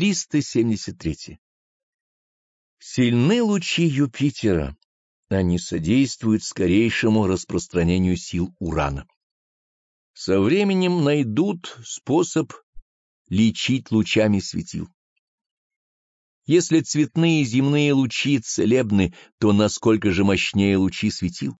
373. Сильны лучи Юпитера. Они содействуют скорейшему распространению сил Урана. Со временем найдут способ лечить лучами светил. Если цветные земные лучи целебны, то насколько же мощнее лучи светил?